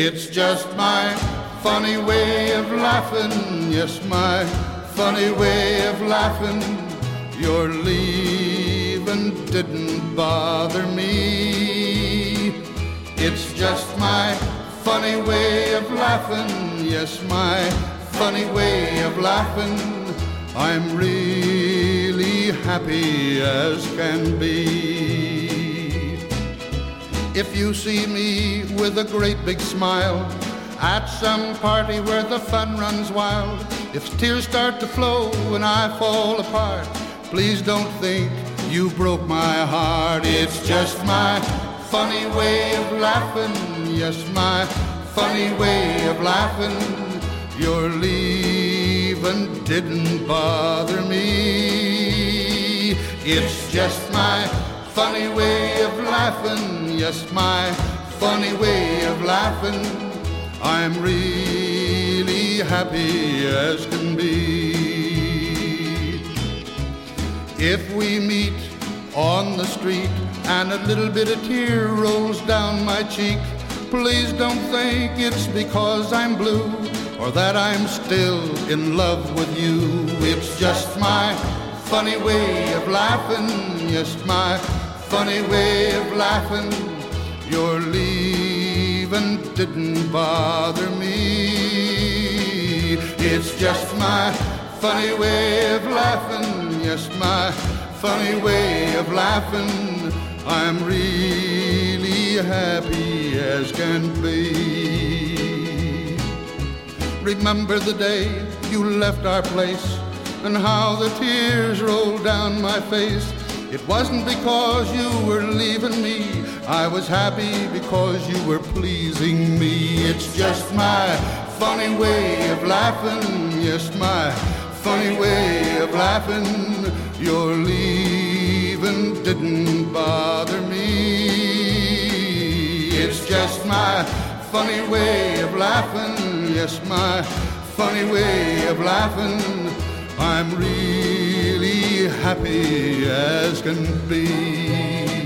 It's just my funny way of laughing, yes, my funny way of laughing. Your leaving didn't bother me. It's just my funny way of laughing, yes, my funny way of laughing. I'm really happy as can be. If you see me with a great big smile at some party where the fun runs wild, if tears start to flow and I fall apart, please don't think you broke my heart. It's just my funny way of laughing, yes, my funny way of laughing. Your leaving didn't bother me. It's just my funny way of laughing, yes, my funny way of laughing. I'm really happy as can be. If we meet on the street and a little bit of tear rolls down my cheek, please don't think it's because I'm blue or that I'm still in love with you. It's just my funny way of laughing, yes, my funny way of laughing. Your leaving didn't bother me. It's just my funny way of laughing, yes, my funny way of laughing. I'm really happy as can be. Remember the day you left our place and how the tears rolled down my face. It wasn't because you were leaving me. I was happy because you were pleasing me. It's just my funny way of laughing. Yes, my funny way of laughing. Your leaving didn't bother me. It's just my funny way of laughing. Yes, my funny way of laughing. I'm happy as can be.